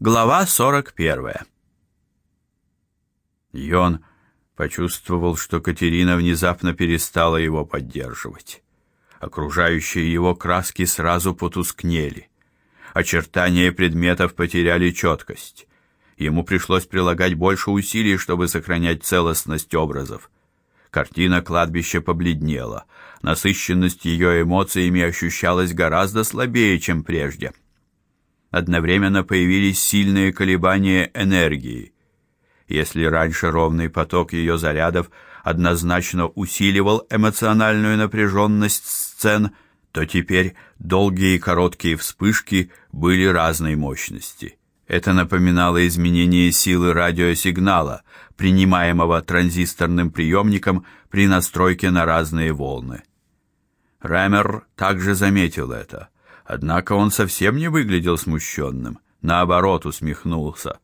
Глава 41. Йон почувствовал, что Катерина внезапно перестала его поддерживать. Окружающие его краски сразу потускнели. Очертания предметов потеряли четкость. Ему пришлось прилагать больше усилий, чтобы сохранять целостность образов. Картина кладбища побледнела. Насыщенность ее эмоциями ощущалась гораздо слабее, чем прежде. Одновременно появились сильные колебания энергии. Если раньше ровный поток ее зарядов однозначно усиливал эмоциональную напряженность сцен, то теперь долгие и короткие вспышки были разной мощности. Это напоминало изменение силы радиосигнала, принимаемого транзисторным приемником при настройке на разные волны. Рэмер также заметил это. Однако он совсем не выглядел смущенным, наоборот, усмехнулся.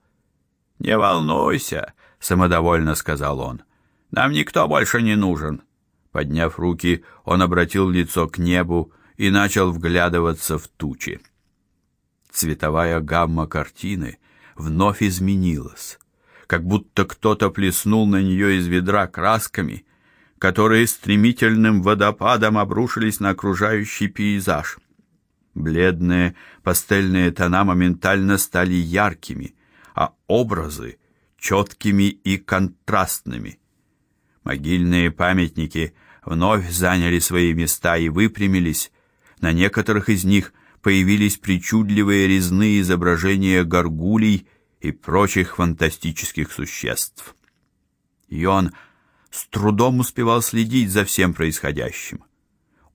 "Не волнуйся", самодовольно сказал он. "Нам никто больше не нужен". Подняв руки, он обратил лицо к небу и начал вглядываться в тучи. Цветовая гамма картины вновь изменилась, как будто кто-то плеснул на нее из ведра красками, которые стремительным водопадом обрушились на окружающий пейзаж. Бледные пастельные тона моментально стали яркими, а образы четкими и контрастными. Могильные памятники вновь заняли свои места и выпрямились. На некоторых из них появились причудливые резные изображения горгулей и прочих фантастических существ. И он с трудом успевал следить за всем происходящим.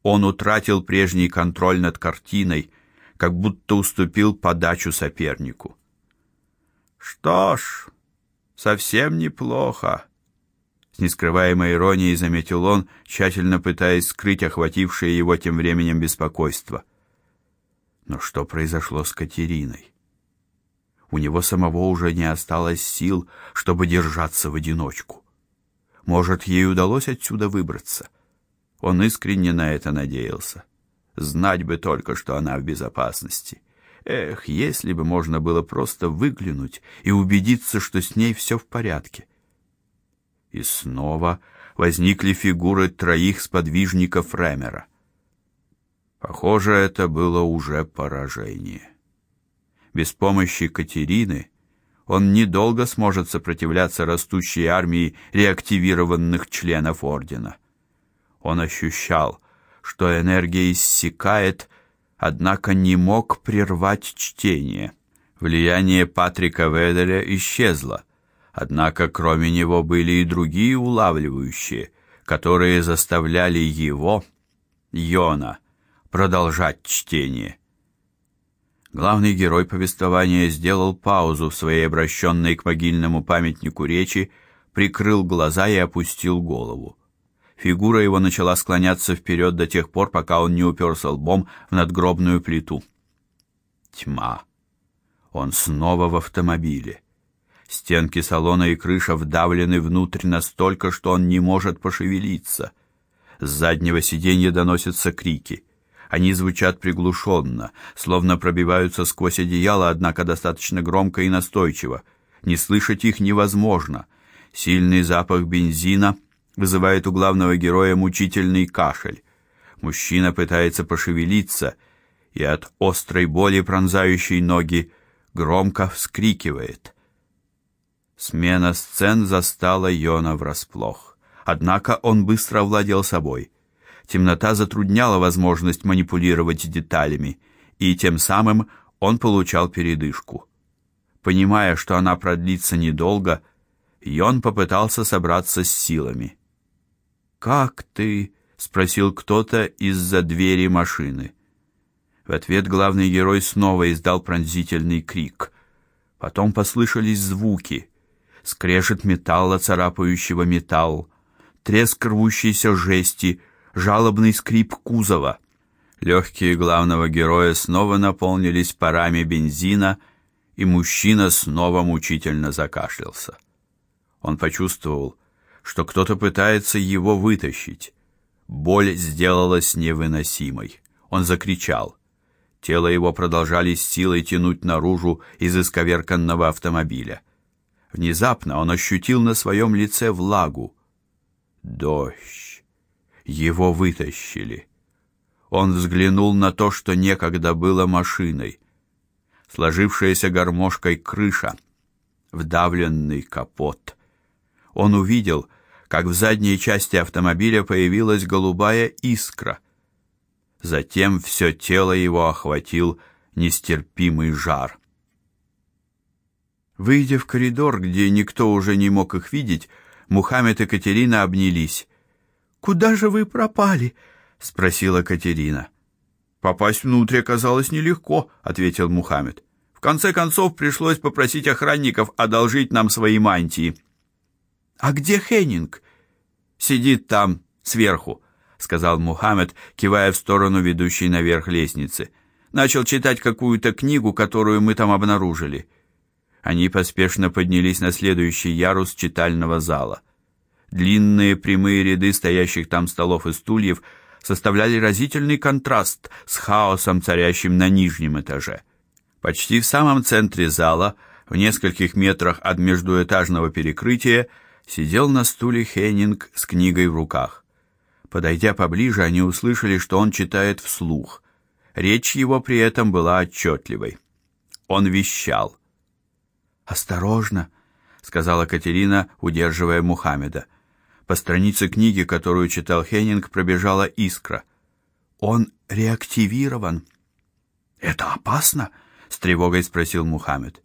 Он утратил прежний контроль над картиной, как будто уступил подачу сопернику. Что ж, совсем неплохо, с нескрываемой иронией заметил он, тщательно пытаясь скрыть охватившее его тем временем беспокойство. Но что произошло с Катериной? У него самого уже не осталось сил, чтобы держаться в одиночку. Может, ей удалось отсюда выбраться? Он искренне на это надеялся. Знать бы только, что она в безопасности. Эх, если бы можно было просто выглянуть и убедиться, что с ней все в порядке. И снова возникли фигуры троих сподвижников Ремера. Похоже, это было уже поражение. Без помощи Катерины он недолго сможет сопротивляться растущей армии реактивированных членов ордена. Он ощущал, что энергия иссякает, однако не мог прервать чтение. Влияние Патрика Веделя исчезло. Однако кроме него были и другие улавливающие, которые заставляли его, Йона, продолжать чтение. Главный герой повествования сделал паузу в своей обращенной к могильному памятнику речи, прикрыл глаза и опустил голову. Фигура его начала склоняться вперед до тех пор, пока он не уперся лбом в надгробную плиту. Тьма. Он снова в автомобиле. Стенки салона и крыша вдавлены внутрь настолько, что он не может пошевелиться. С заднего сиденья доносятся крики. Они звучат приглушенно, словно пробиваются сквозь одеяло, однако достаточно громко и настойчиво. Не слышать их невозможно. Сильный запах бензина — вызывает у главного героя мучительный кашель. Мужчина пытается пошевелиться и от острой боли, пронзающей ноги, громко вскрикивает. Смена сцен застала Йона врасплох. Однако он быстро овладел собой. Темнота затрудняла возможность манипулировать деталями, и тем самым он получал передышку. Понимая, что она продлится недолго, Йон попытался собраться с силами. Как ты? спросил кто-то из-за двери машины. В ответ главный герой снова издал пронзительный крик. Потом послышались звуки: скрежет металла, царапающего металл, треск рвущейся жести, жалобный скрип кузова. Легкие главного героя снова наполнились парами бензина, и мужчина снова мучительно закашлялся. Он почувствовал, что кто-то пытается его вытащить. Боль сделалась невыносимой. Он закричал: Тело его продолжали с силой тянуть наружу из исковерканного автомобиля. Внезапно он ощутил на своем лице влагу. Дождь. Его вытащили. Он взглянул на то, что некогда было машиной. Сложившаяся гармошкой крыша, вдавленный капот. Он увидел, как в задней части автомобиля появилась голубая искра. Затем все тело его охватил нестерпимый жар. Выйдя в коридор, где никто уже не мог их видеть, Мухаммед и Катерина обнялись. "Куда же вы пропали?" спросила Катерина. Попасть внутрь оказалось нелегко, ответил Мухаммед. В конце концов пришлось попросить охранников одолжить нам свои мантии. А где Хеннинг? Сидит там, сверху, сказал Мухаммед, кивая в сторону ведущей наверх лестницы. Начал читать какую-то книгу, которую мы там обнаружили. Они поспешно поднялись на следующий ярус читального зала. Длинные прямые ряды стоящих там столов и стульев составляли разительный контраст с хаосом, царящим на нижнем этаже. Почти в самом центре зала, в нескольких метрах от междуэтажного перекрытия, сидел на стуле Хеннинг с книгой в руках. Подойдя поближе, они услышали, что он читает вслух. Речь его при этом была отчетливой. Он вещал. "Осторожно", сказала Катерина, удерживая Мухаммеда. По странице книги, которую читал Хеннинг, пробежала искра. "Он реактивирован". "Это опасно?" с тревогой спросил Мухаммед.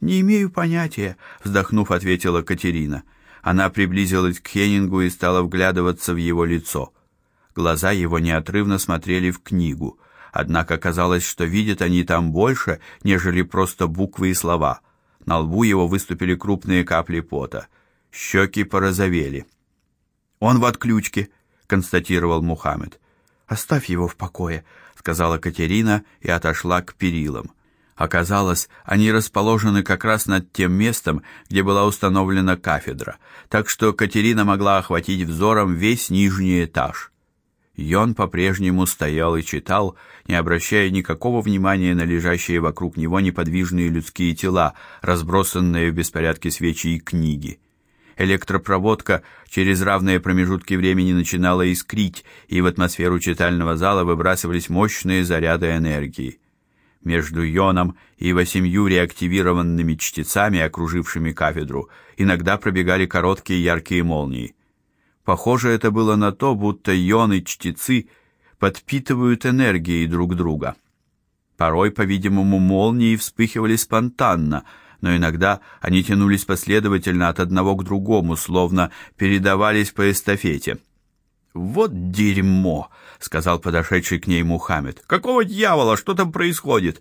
"Не имею понятия", вздохнув, ответила Катерина. Она приблизилась к Хеннингу и стала вглядываться в его лицо. Глаза его неотрывно смотрели в книгу, однако казалось, что видят они там больше, нежели просто буквы и слова. На лбу его выступили крупные капли пота. Щеки порозовели. Он в отключке, констатировал Мухаммед. Оставь его в покое, сказала Катерина и отошла к перилам. Оказалось, они расположены как раз над тем местом, где была установлена кафедра, так что Катерина могла охватить взором весь нижний этаж. Йон по-прежнему стоял и читал, не обращая никакого внимания на лежащие вокруг него неподвижные людские тела, разбросанные в беспорядке свечи и книги. Электропроводка через равные промежутки времени начинала искрить, и в атмосферу читального зала выбрасывались мощные заряды энергии между Йоном и восемью реактивированными чтецами, окружившими кафедру, иногда пробегали короткие яркие молнии. Похоже это было на то, будто Йон и чтецы подпитывают энергией друг друга. Порой, по-видимому, молнии вспыхивали спонтанно, но иногда они тянулись последовательно от одного к другому, словно передавались по эстафете. Вот дерьмо, сказал подошедший к ней Мухаммед. Какого дьявола, что там происходит?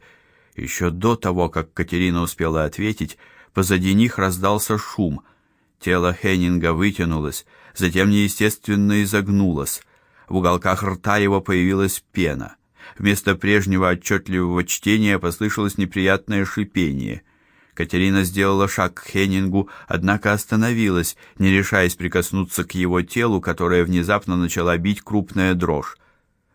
Еще до того, как Катерина успела ответить, позади них раздался шум. Тело Хеннинга вытянулось, затем неестественно изогнулось. В уголках рта его появилась пена. Вместо прежнего отчетливого чтения послышалось неприятное шипение. Катерина сделала шаг к Хеннингу, однако остановилась, не решаясь прикоснуться к его телу, которое внезапно начала бить крупная дрожь.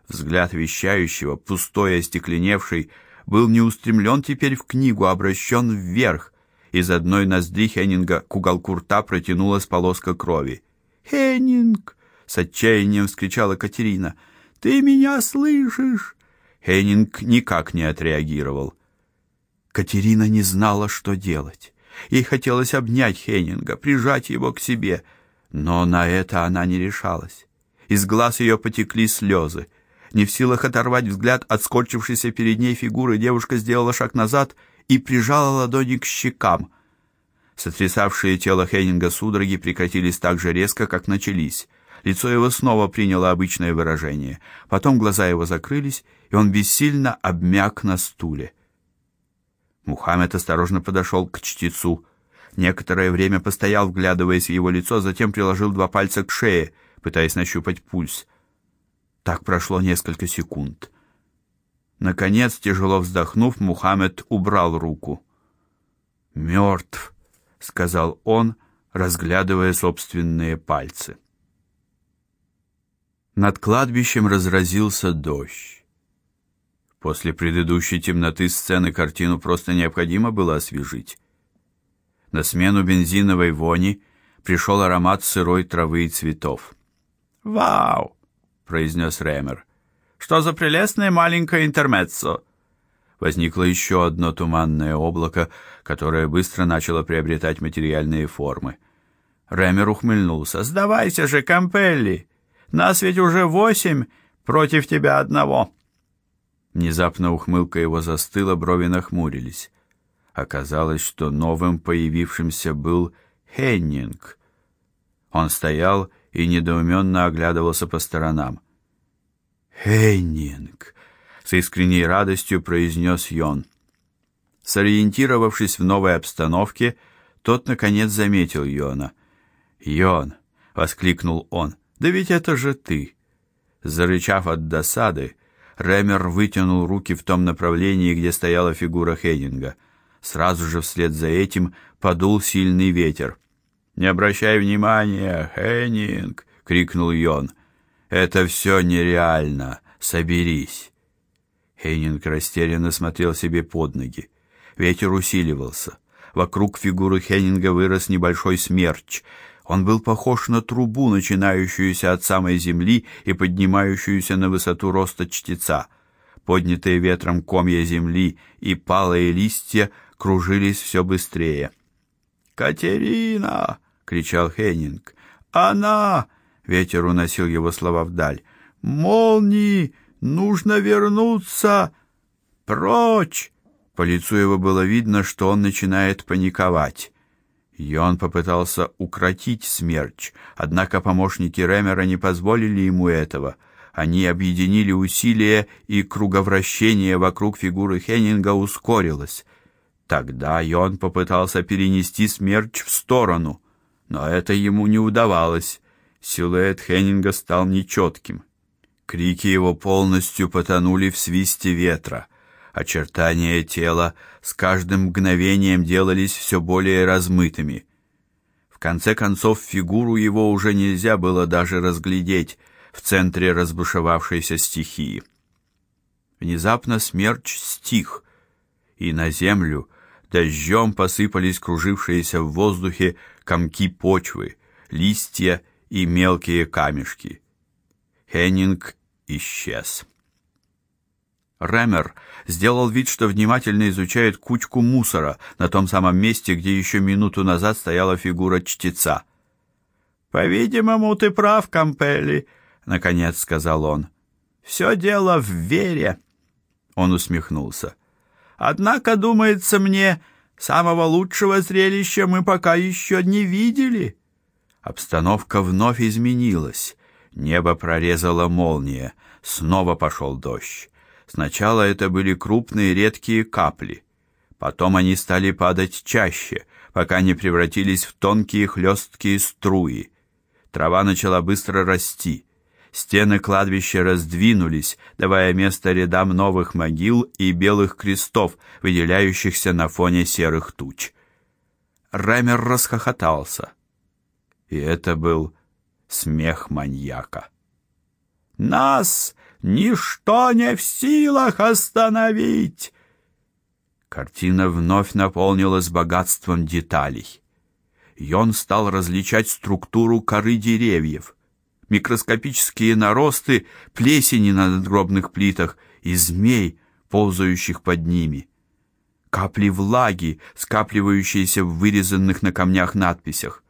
Взгляд вещающего, пустой и остекленевший, был не устремлен теперь в книгу, а обращен вверх. Из одной ноздри Хеннинга к уголку рта протянулась полоска крови. "Хеннинг!" с отчаянием вскричала Катерина. "Ты меня слышишь?" Хеннинг никак не отреагировал. Катерина не знала, что делать. Ей хотелось обнять Хеннинга, прижать его к себе, но на это она не решалась. Из глаз ее потекли слезы. Не в силах оторвать взгляд от скорчившейся перед ней фигуры, девушка сделала шаг назад и прижала ладони к щекам. Сотрясавшие тело Хеннинга судороги прекратились так же резко, как начались. Лицо его снова приняло обычное выражение. Потом глаза его закрылись, и он бессильно обмяк на стуле. Мухаммед осторожно подошел к чтецу. Некоторое время постоял, вглядываясь в его лицо, затем приложил два пальца к шее, пытаясь нащупать пульс. Так прошло несколько секунд. Наконец, тяжело вздохнув, Мухаммед убрал руку. «Мертв», — сказал он, разглядывая собственные пальцы. Над кладбищем разразился дождь. После предыдущей темноты сцены картину просто необходимо было освежить. На смену бензиновой вони пришел аромат сырой травы и цветов. «Вау!» — произнес Рэмер. «Что за прелестное маленькое интермеццо!» Возникло еще одно туманное облако, которое быстро начало приобретать материальные формы. Рэмер ухмыльнулся. «Сдавайся же, Кампелли! Нас ведь уже восемь против тебя одного!» Внезапно ухмылка его застыла, брови нахмурились. Оказалось, что новым появившимся был Хеннинг. Он стоял и недоуменно оглядывался по сторонам. «Хеннинг!» — с искренней радостью произнес Йон. Сориентировавшись в новой обстановке, тот, наконец, заметил Йона. «Йон!» — воскликнул он. «Да ведь это же ты!» Зарычав от досады, Ремер вытянул руки в том направлении, где стояла фигура Хеннинга. Сразу же вслед за этим подул сильный ветер. «Не обращай внимания, Хеннинг!» — крикнул Йон. «Это все нереально. Соберись!» Хеннинг растерянно смотрел себе под ноги. Ветер усиливался. Вокруг фигуры Хеннинга вырос небольшой смерч. Он был похож на трубу, начинающуюся от самой земли и поднимающуюся на высоту роста чтеца. Поднятые ветром комья земли и палые листья кружились все быстрее. «Катерина!» — кричал Хеннинг. «Она!» — ветер уносил его слова вдаль. «Молнии! Нужно вернуться! Прочь!» По лицу его было видно, что он начинает паниковать. И он попытался укротить смерч, однако помощники Ремера не позволили ему этого. Они объединили усилия, и круговращение вокруг фигуры Хеннинга ускорилось. Тогда Йон попытался перенести смерч в сторону, но это ему не удавалось. Силуэт Хеннинга стал нечетким. Крики его полностью потонули в свисте ветра. Очертания тела с каждым мгновением делались все более размытыми. В конце концов фигуру его уже нельзя было даже разглядеть в центре разбушевавшейся стихии. Внезапно смерч стих, и на землю дождем посыпались кружившиеся в воздухе комки почвы, листья и мелкие камешки. Хеннинг исчез. Ремер сделал вид, что внимательно изучает кучку мусора на том самом месте, где еще минуту назад стояла фигура чтеца. «По-видимому, ты прав, Кампелли», — наконец сказал он. «Все дело в вере». Он усмехнулся. Однако, думается мне, самого лучшего зрелища мы пока еще не видели. Обстановка вновь изменилась. Небо прорезала молния, снова пошел дождь. Сначала это были крупные редкие капли. Потом они стали падать чаще, пока не превратились в тонкие хлесткие струи. Трава начала быстро расти. Стены кладбища раздвинулись, давая место рядам новых могил и белых крестов, выделяющихся на фоне серых туч. Раймер расхохотался. И это был смех маньяка. Нас ничто не в силах остановить. Картина вновь наполнилась богатством деталей. И он стал различать структуру коры деревьев, микроскопические наросты плесени на надгробных плитах и змей, ползающих под ними. Капли влаги, скапливающиеся в вырезанных на камнях надписях.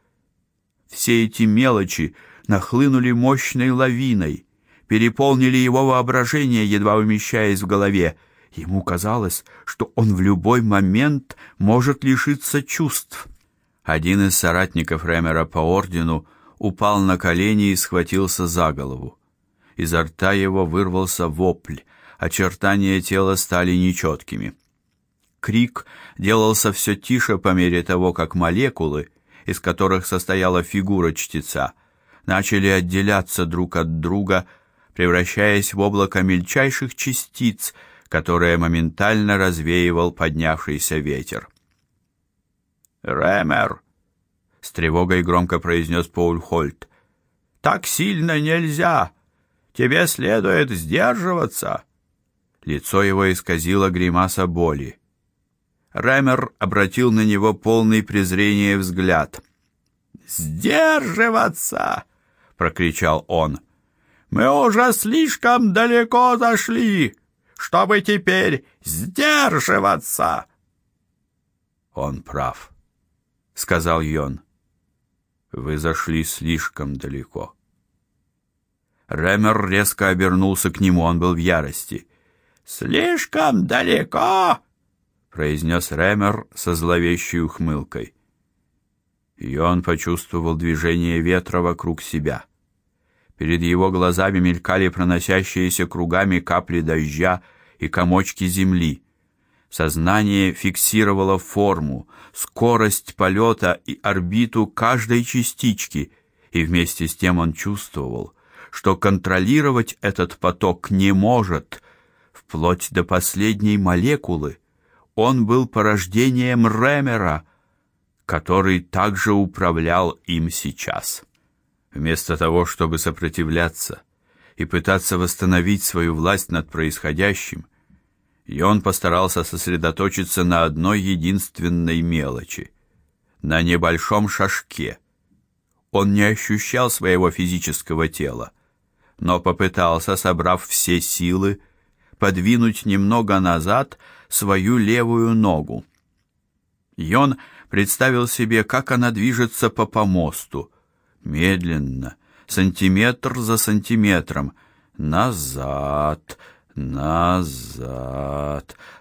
Все эти мелочи нахлынули мощной лавиной, переполнили его воображение, едва умещаясь в голове. Ему казалось, что он в любой момент может лишиться чувств. Один из соратников Ремера по ордену упал на колени и схватился за голову. Изо рта его вырвался вопль, очертания тела стали нечеткими. Крик делался все тише по мере того, как молекулы, из которых состояла фигура чтеца, начали отделяться друг от друга, превращаясь в облако мельчайших частиц, которые моментально развеивал поднявшийся ветер. «Рэмер!» — с тревогой громко произнес Пауль Хольт. «Так сильно нельзя! Тебе следует сдерживаться! Лицо его исказило гримаса боли. Рэмер обратил на него полный презрения взгляд. «Сдерживаться!» — прокричал он. «Мы уже слишком далеко зашли, чтобы теперь сдерживаться!» «Он прав», — сказал Йон. «Вы зашли слишком далеко». Рэмер резко обернулся к нему, он был в ярости. «Слишком далеко!» произнес Рэмер со зловещей ухмылкой. И он почувствовал движение ветра вокруг себя. Перед его глазами мелькали проносящиеся кругами капли дождя и комочки земли. Сознание фиксировало форму, скорость полета и орбиту каждой частички, и вместе с тем он чувствовал, что контролировать этот поток не может, вплоть до последней молекулы. Он был порождением Ремера, который также управлял им сейчас. Вместо того, чтобы сопротивляться и пытаться восстановить свою власть над происходящим, и он постарался сосредоточиться на одной единственной мелочи на небольшом шажке. Он не ощущал своего физического тела, но попытался, собрав все силы, подвинуть немного назад свою левую ногу. Йон представил себе, как она движется по помосту, медленно, сантиметр за сантиметром, назад.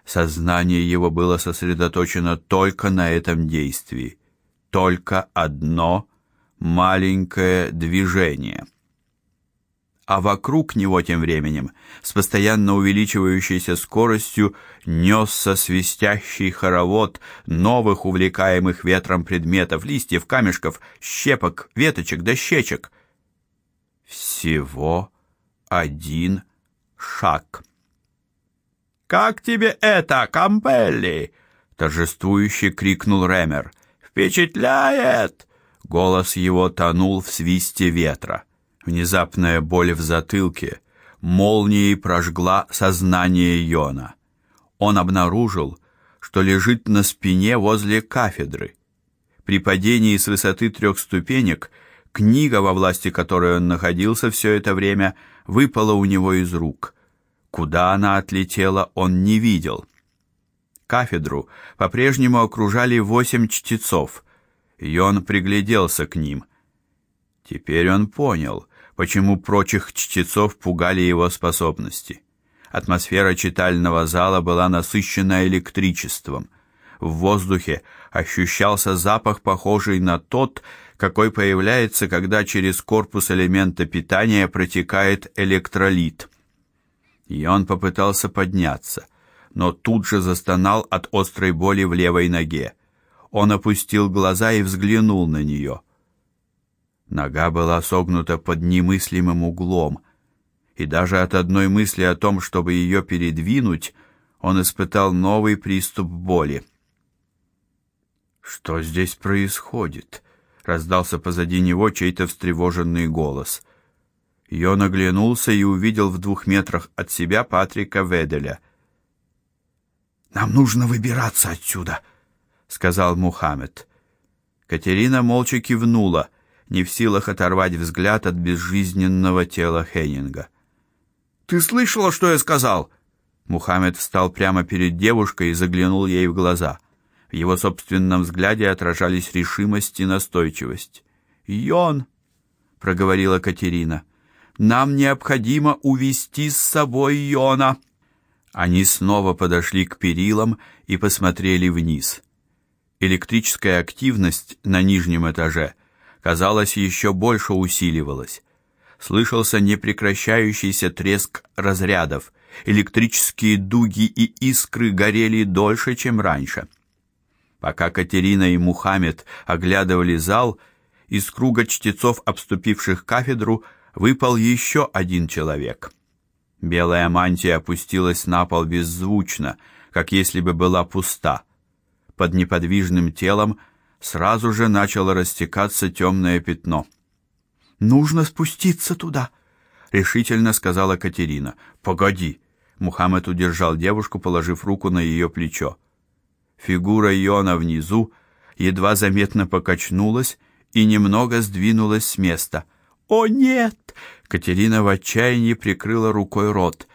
Сознание его было сосредоточено только на этом действии. Только одно маленькое движение а вокруг него тем временем с постоянно увеличивающейся скоростью несся свистящий хоровод новых увлекаемых ветром предметов, листьев, камешков, щепок, веточек, дощечек. Всего один шаг. «Как тебе это, Кампелли?» — торжествующе крикнул Ремер. «Впечатляет!» Голос его тонул в свисте ветра. Внезапная боль в затылке молнией прожгла сознание Йона. Он обнаружил, что лежит на спине возле кафедры. При падении с высоты трех ступенек книга, во власти которой он находился все это время, выпала у него из рук. Куда она отлетела, он не видел. Кафедру по-прежнему окружали восемь чтецов, и он пригляделся к ним. Теперь он понял, почему прочих чтецов пугали его способности. Атмосфера читального зала была насыщена электричеством. В воздухе ощущался запах, похожий на тот, какой появляется, когда через корпус элемента питания протекает электролит. И он попытался подняться, но тут же застонал от острой боли в левой ноге. Он опустил глаза и взглянул на нее. Нога была согнута под немыслимым углом, и даже от одной мысли о том, чтобы ее передвинуть, он испытал новый приступ боли. Что здесь происходит? Раздался позади него чей-то встревоженный голос. Йон оглянулся и увидел в двух метрах от себя Патрика Веделя. Нам нужно выбираться отсюда, сказал Мухаммед. Катерина молча кивнула не в силах оторвать взгляд от безжизненного тела Хеннинга. Ты слышала, что я сказал? Мухаммед встал прямо перед девушкой и заглянул ей в глаза. В его собственном взгляде отражались решимость и настойчивость. "Йон", проговорила Катерина. "Нам необходимо увести с собой Йона". Они снова подошли к перилам и посмотрели вниз. Электрическая активность на нижнем этаже казалось, еще больше усиливалось. Слышался непрекращающийся треск разрядов. Электрические дуги и искры горели дольше, чем раньше. Пока Катерина и Мухаммед оглядывали зал, из круга чтецов, обступивших кафедру, выпал еще один человек. Белая мантия опустилась на пол беззвучно, как если бы была пуста. Под неподвижным телом сразу же начало растекаться темное пятно. Нужно спуститься туда, решительно сказала Катерина. Погоди, Мухаммед удержал девушку, положив руку на ее плечо. Фигура Йона внизу едва заметно покачнулась и немного сдвинулась с места. "О нет!" Катерина в отчаянии прикрыла рукой рот.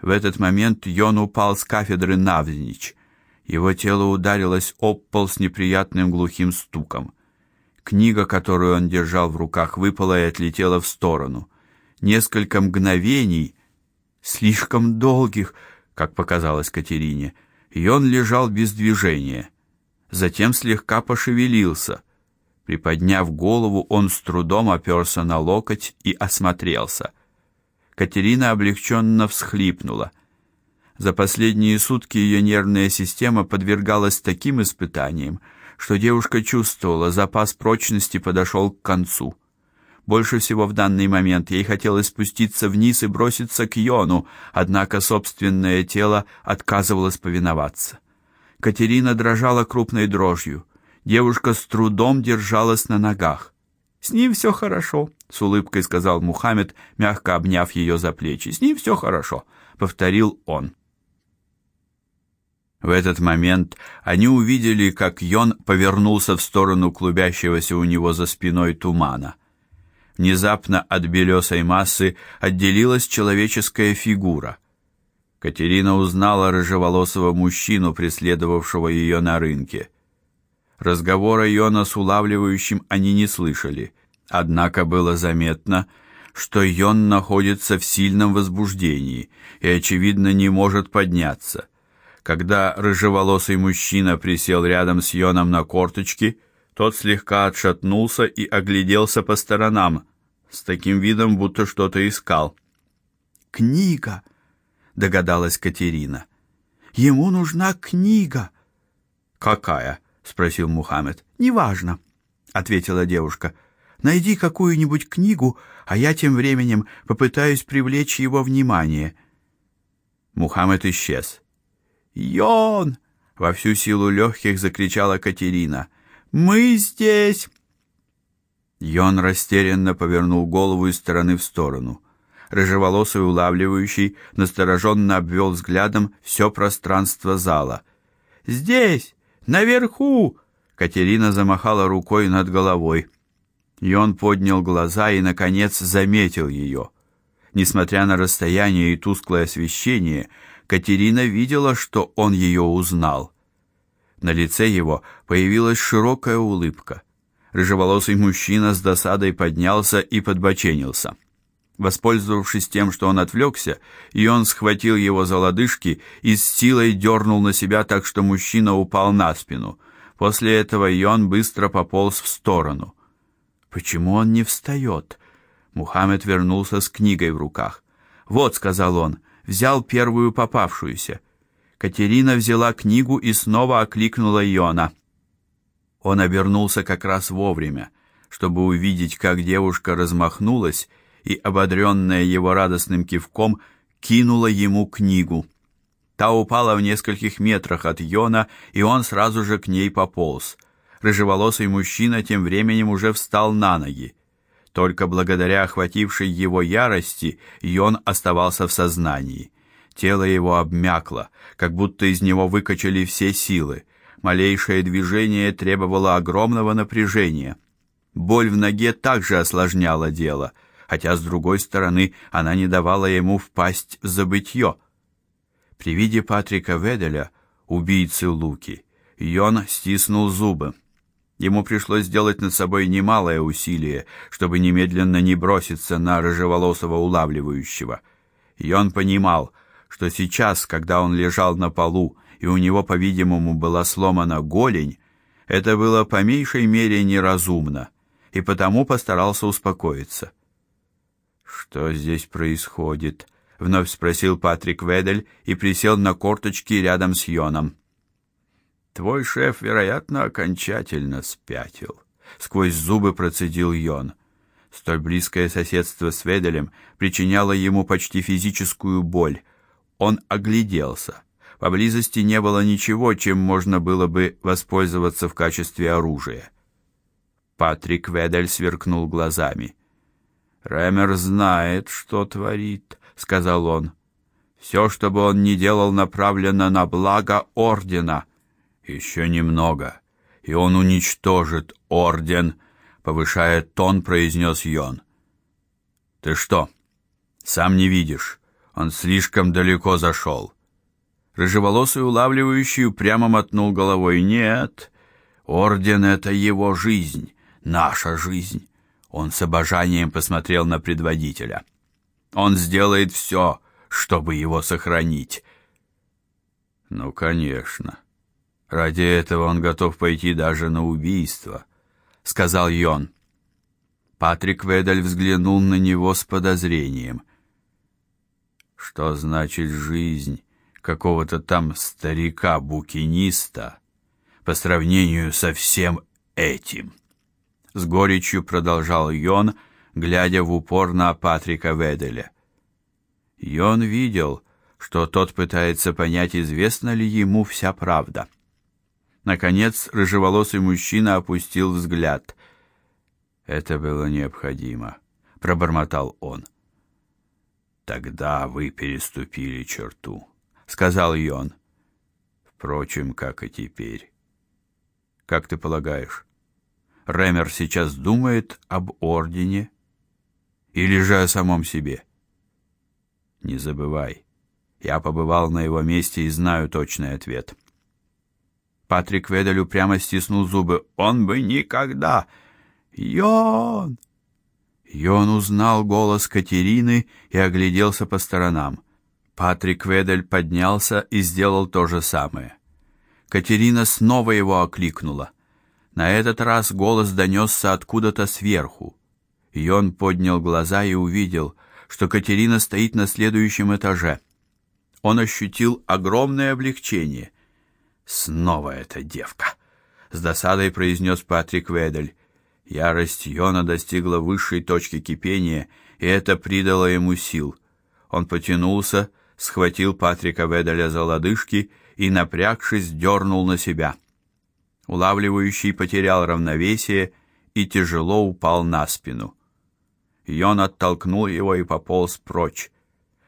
В этот момент Йон упал с кафедры навзничь. Его тело ударилось об пол с неприятным глухим стуком. Книга, которую он держал в руках, выпала и отлетела в сторону. Несколько мгновений, слишком долгих, как показалось Катерине, и он лежал без движения. Затем слегка пошевелился. Приподняв голову, он с трудом оперся на локоть и осмотрелся. Катерина облегченно всхлипнула. За последние сутки ее нервная система подвергалась таким испытаниям, что девушка чувствовала, запас прочности подошел к концу. Больше всего в данный момент ей хотелось спуститься вниз и броситься к Йону, однако собственное тело отказывалось повиноваться. Катерина дрожала крупной дрожью. Девушка с трудом держалась на ногах. С ним все хорошо, с улыбкой сказал Мухаммед, мягко обняв ее за плечи. С ним все хорошо, повторил он. В этот момент они увидели, как Йон повернулся в сторону клубящегося у него за спиной тумана. Внезапно от белесой массы отделилась человеческая фигура. Катерина узнала рыжеволосого мужчину, преследовавшего ее на рынке. Разговора Йона с улавливающим они не слышали, однако было заметно, что Йон находится в сильном возбуждении и очевидно не может подняться. Когда рыжеволосый мужчина присел рядом с Йоном на корточки, тот слегка отшатнулся и огляделся по сторонам, с таким видом, будто что-то искал. Книга, догадалась Катерина. Ему нужна книга. Какая? спросил Мухаммед. Неважно, ответила девушка. Найди какую-нибудь книгу, а я тем временем попытаюсь привлечь его внимание. Мухаммед исчез. «Йон!» — во всю силу легких закричала Катерина. «Мы здесь!» Йон растерянно повернул голову из стороны в сторону. Рыжеволосый улавливающий настороженно обвел взглядом все пространство зала. «Здесь! Наверху!» Катерина замахала рукой над головой. Йон поднял глаза и, наконец, заметил ее. Несмотря на расстояние и тусклое освещение, Катерина видела, что он ее узнал. На лице его появилась широкая улыбка. Рыжеволосый мужчина с досадой поднялся и подбоченился. Воспользовавшись тем, что он отвлекся, и он схватил его за лодыжки и с силой дернул на себя так, что мужчина упал на спину. После этого Йон быстро пополз в сторону. Почему он не встает? Мухаммед вернулся с книгой в руках. "Вот", сказал он взял первую попавшуюся. Катерина взяла книгу и снова окликнула Йона. Он обернулся как раз вовремя, чтобы увидеть, как девушка размахнулась и ободренная его радостным кивком кинула ему книгу. Та упала в нескольких метрах от Йона, и он сразу же к ней пополз. Рыжеволосый мужчина тем временем уже встал на ноги. Только благодаря охватившей его ярости Йон оставался в сознании. Тело его обмякло, как будто из него выкачали все силы. Малейшее движение требовало огромного напряжения. Боль в ноге также осложняла дело, хотя с другой стороны, она не давала ему впасть в забытье. При виде Патрика Веделя, убийцы Луки, Йон стиснул зубы. Ему пришлось сделать над собой немалое усилие, чтобы немедленно не броситься на рыжеволосого улавливающего. И он понимал, что сейчас, когда он лежал на полу, и у него, по-видимому, была сломана голень, это было по меньшей мере неразумно, и потому постарался успокоиться. Что здесь происходит? вновь спросил Патрик Ведель и присел на корточки рядом с Йоном. Твой шеф, вероятно, окончательно спятил, сквозь зубы процедил Йон. Столь близкое соседство с Веделем причиняло ему почти физическую боль. Он огляделся. Поблизости не было ничего, чем можно было бы воспользоваться в качестве оружия. Патрик Ведель сверкнул глазами. Рэмер знает, что творит, сказал он. Все, что бы он ни делал, направлено на благо ордена. Еще немного, и он уничтожит орден, повышая тон, произнес Йон. Ты что? Сам не видишь? Он слишком далеко зашел. Рыжеволосый улавливающий упрямо мотнул головой. Нет, орден это его жизнь, наша жизнь. Он с обожанием посмотрел на предводителя. Он сделает все, чтобы его сохранить. Ну, конечно. Ради этого он готов пойти даже на убийство, сказал Йон. Патрик Ведаль взглянул на него с подозрением. Что значит жизнь какого-то там старика-букиниста по сравнению со всем этим? С горечью продолжал Йон, глядя в упор на Патрика Веделя. Йон видел, что тот пытается понять, известна ли ему вся правда. Наконец, рыжеволосый мужчина опустил взгляд. Это было необходимо, пробормотал он. Тогда вы переступили черту, сказал Йон. Впрочем, как и теперь. Как ты полагаешь, Ремер сейчас думает об ордене или же о самом себе? Не забывай, я побывал на его месте и знаю точный ответ. Патрик Ведель прямо стиснул зубы. Он бы никогда... Йон! Йон узнал голос Катерины и огляделся по сторонам. Патрик Ведель поднялся и сделал то же самое. Катерина снова его окликнула. На этот раз голос донесся откуда-то сверху. И он поднял глаза и увидел, что Катерина стоит на следующем этаже. Он ощутил огромное облегчение. Снова эта девка, с досадой произнес Патрик Ведель. Ярость Йона достигла высшей точки кипения, и это придало ему сил. Он потянулся, схватил Патрика Веделя за лодыжки и напрягшись дернул на себя. Улавливающий потерял равновесие и тяжело упал на спину. Йон оттолкнул его и пополз прочь.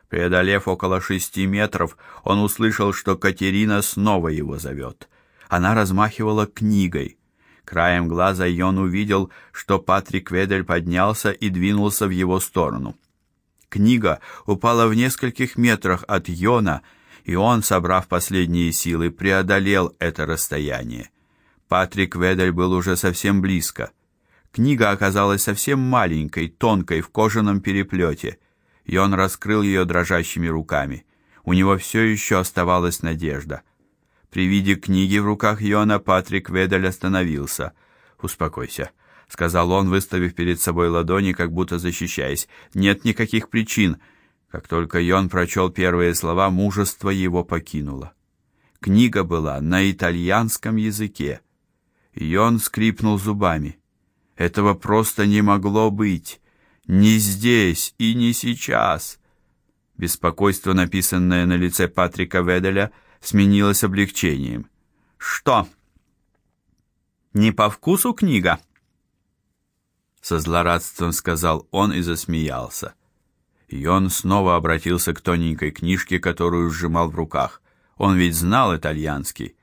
Преодолев около шести метров, он услышал, что Катерина снова его зовет. Она размахивала книгой. Краем глаза Йон увидел, что Патрик Ведель поднялся и двинулся в его сторону. Книга упала в нескольких метрах от Йона, и он, собрав последние силы, преодолел это расстояние. Патрик Ведель был уже совсем близко. Книга оказалась совсем маленькой, тонкой, в кожаном переплете, и он раскрыл ее дрожащими руками. У него все еще оставалась надежда. При виде книги в руках Йона Патрик Ведель остановился. "Успокойся", сказал он, выставив перед собой ладони, как будто защищаясь. "Нет никаких причин". Как только Йон прочел первые слова, мужество его покинуло. Книга была на итальянском языке. Йон скрипнул зубами. Этого просто не могло быть. Не здесь и не сейчас. Беспокойство, написанное на лице Патрика Веделя, сменилось облегчением. Что? Не по вкусу книга? Со злорадством сказал он и засмеялся. Йон снова обратился к тоненькой книжке, которую сжимал в руках. Он ведь знал итальянский.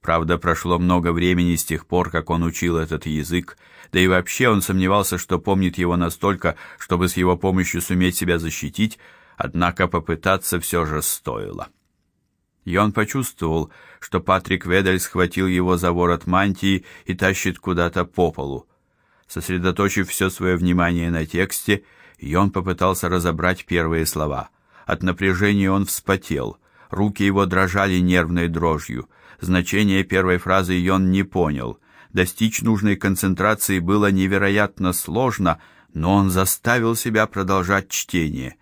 Правда, прошло много времени с тех пор, как он учил этот язык, да и вообще он сомневался, что помнит его настолько, чтобы с его помощью суметь себя защитить, однако попытаться все же стоило. И он почувствовал, что Патрик Ведель схватил его за ворот мантии и тащит куда-то по полу. Сосредоточив все свое внимание на тексте, он попытался разобрать первые слова. От напряжения он вспотел, руки его дрожали нервной дрожью. Значение первой фразы Йон не понял. Достичь нужной концентрации было невероятно сложно, но он заставил себя продолжать чтение.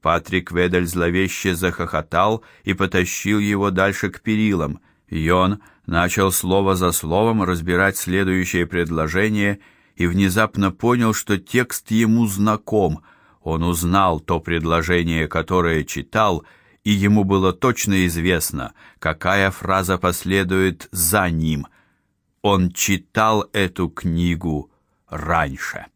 Патрик Ведель зловеще захохотал и потащил его дальше к перилам. Йон начал слово за словом разбирать следующее предложение и внезапно понял, что текст ему знаком. Он узнал то предложение, которое читал, и ему было точно известно, какая фраза последует за ним. Он читал эту книгу раньше.